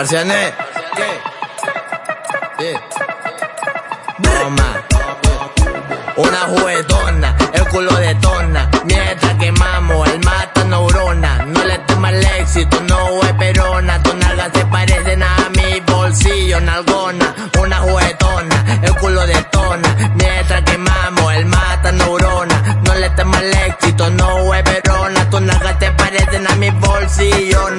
Marciané, ¿qué? Toma. Una juguetona, el culo de tona. Mientras quemamos, el mata neurona. No le toma el éxito, no es perona. Tu nalga se parecen a mi bolsillo, nalgona. Una juguetona, el culo de tona. Mientras quemamos, el mata neurona. No le toma el éxito, no es perona. Tu te parecen a mi bolsillo,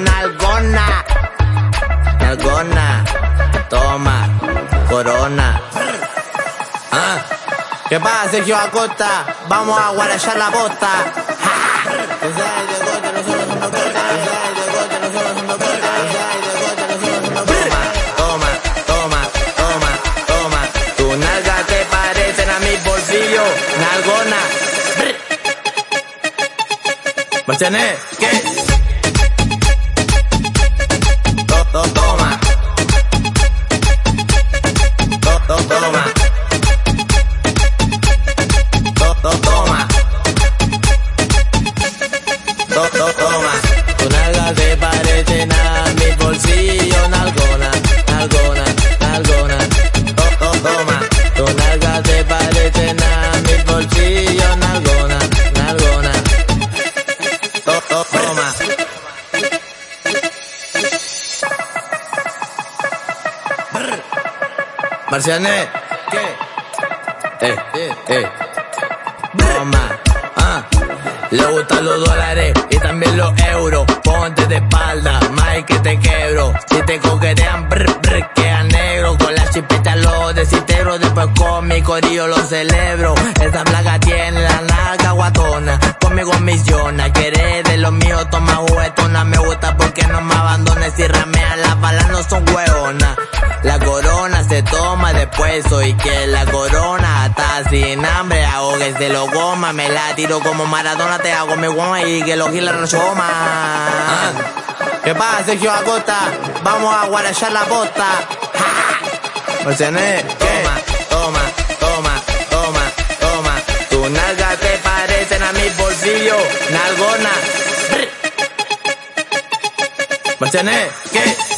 ¿Qué pasa, Sergio Acosta? Vamos a guarachar la bosta. Toma, toma, toma, toma. Tu nalga te parecen a mi bolsillo, nalgona. Marciané, ¿qué? To- to- Toma. Tu nalga te parecen a mi bolsillo, nalgona, nalgona, nalgona. To- to- Toma. Tu nalga te parecen a mi bolsillo, nalgona, nalgona. To- to- Toma. Marciané, ¿qué? Eh, eh, eh. Toma. Le gustan los dólares y también los euros. Ponte de espalda, más que te quebro. Si te coquetean, brr, brr, queda negro. Con la chipeta lo desintegro. Después con mi corillo lo celebro. Esta placa tiene la naga guatona. Conmigo misiona. Quiere de los míos, toma juguetona. Me gusta porque no me abandones. Si ramean las balas no son hueonas. La corona se toma después, soy que la corona está sin hambre, hago que se lo goma, me la tiro como Maradona, te hago mi goma y que los giles no choma. Ah. ¿Qué pasa, Sergio Acosta? Vamos a guarachar la posta. Marciané, toma, toma, toma, toma, toma. Tu nalga te parecen a mi bolsillo, nalgona. Marciané, ¿qué?